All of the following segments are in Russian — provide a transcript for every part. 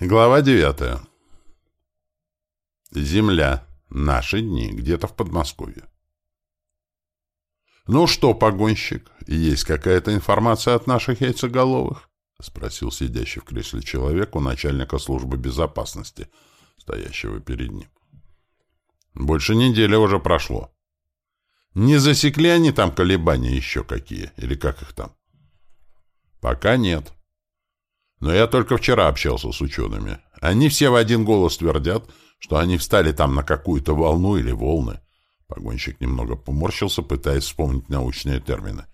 Глава девятая. Земля. Наши дни. Где-то в Подмосковье. «Ну что, погонщик, есть какая-то информация от наших яйцеголовых?» — спросил сидящий в кресле человек у начальника службы безопасности, стоящего перед ним. «Больше недели уже прошло. Не засекли они там колебания еще какие? Или как их там?» «Пока нет. Но я только вчера общался с учеными. Они все в один голос твердят, что они встали там на какую-то волну или волны. Погонщик немного поморщился, пытаясь вспомнить научные термины.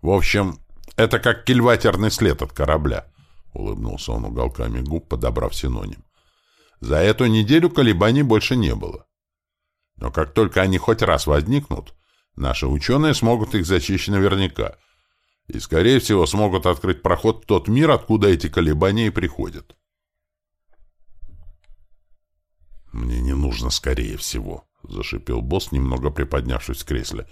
В общем, это как кильватерный след от корабля, улыбнулся он уголками губ, подобрав синоним. За эту неделю колебаний больше не было. Но как только они хоть раз возникнут, наши ученые смогут их зачесть наверняка — и, скорее всего, смогут открыть проход в тот мир, откуда эти колебания и приходят. «Мне не нужно скорее всего», — зашипел босс, немного приподнявшись в кресле.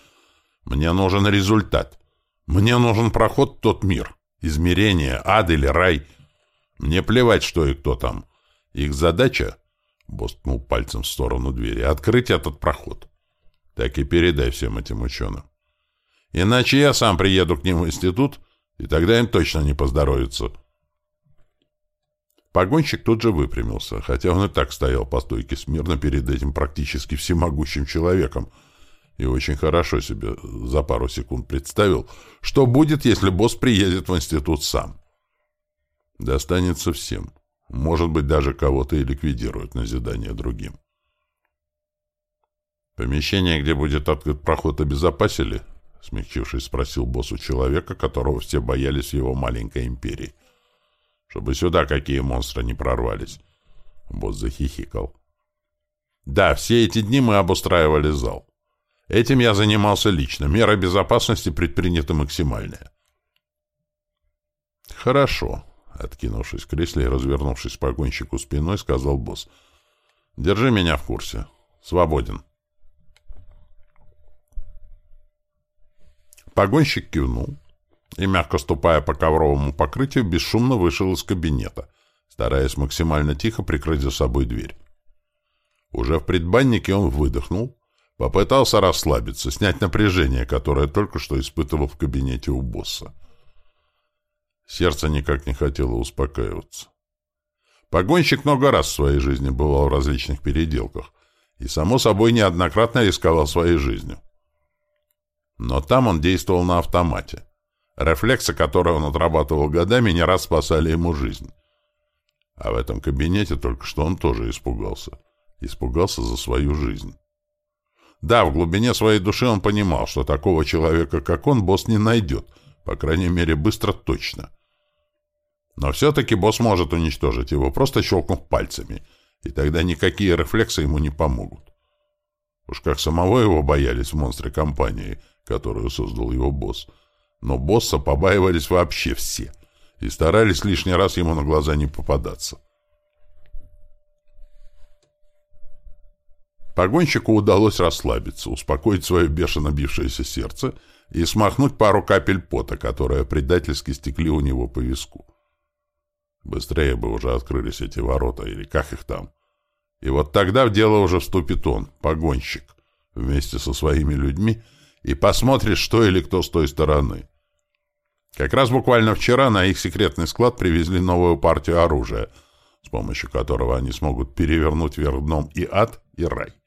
«Мне нужен результат. Мне нужен проход в тот мир. Измерение, ад или рай. Мне плевать, что и кто там. Их задача...» — босс ткнул пальцем в сторону двери. «Открыть этот проход. Так и передай всем этим ученым. Иначе я сам приеду к ним в институт, и тогда им точно не поздоровится. Погонщик тут же выпрямился, хотя он и так стоял по стойке смирно перед этим практически всемогущим человеком, и очень хорошо себе за пару секунд представил, что будет, если босс приедет в институт сам. Достанется всем. Может быть, даже кого-то и ликвидируют назидание другим. Помещение, где будет открыт проход, обезопасили? — смягчившись, спросил босс у человека, которого все боялись в его маленькой империи. «Чтобы сюда какие монстры не прорвались». Босс захихикал. «Да, все эти дни мы обустраивали зал. Этим я занимался лично. Меры безопасности предприняты максимальные». «Хорошо», — откинувшись в кресле и развернувшись к погонщику спиной, сказал босс. «Держи меня в курсе. Свободен». Погонщик кивнул и, мягко ступая по ковровому покрытию, бесшумно вышел из кабинета, стараясь максимально тихо прикрыть за собой дверь. Уже в предбаннике он выдохнул, попытался расслабиться, снять напряжение, которое только что испытывал в кабинете у босса. Сердце никак не хотело успокаиваться. Погонщик много раз в своей жизни бывал в различных переделках и, само собой, неоднократно рисковал своей жизнью. Но там он действовал на автомате. Рефлексы, которые он отрабатывал годами, не раз спасали ему жизнь. А в этом кабинете только что он тоже испугался. Испугался за свою жизнь. Да, в глубине своей души он понимал, что такого человека, как он, босс не найдет. По крайней мере, быстро точно. Но все-таки босс может уничтожить его, просто щелкнув пальцами. И тогда никакие рефлексы ему не помогут. Уж как самого его боялись в монстре компании — которую создал его босс. Но босса побаивались вообще все и старались лишний раз ему на глаза не попадаться. Погонщику удалось расслабиться, успокоить свое бешено бившееся сердце и смахнуть пару капель пота, которые предательски стекли у него по виску. Быстрее бы уже открылись эти ворота, или как их там. И вот тогда в дело уже вступит он, погонщик, вместе со своими людьми, и посмотришь, что или кто с той стороны. Как раз буквально вчера на их секретный склад привезли новую партию оружия, с помощью которого они смогут перевернуть вверх дном и ад, и рай.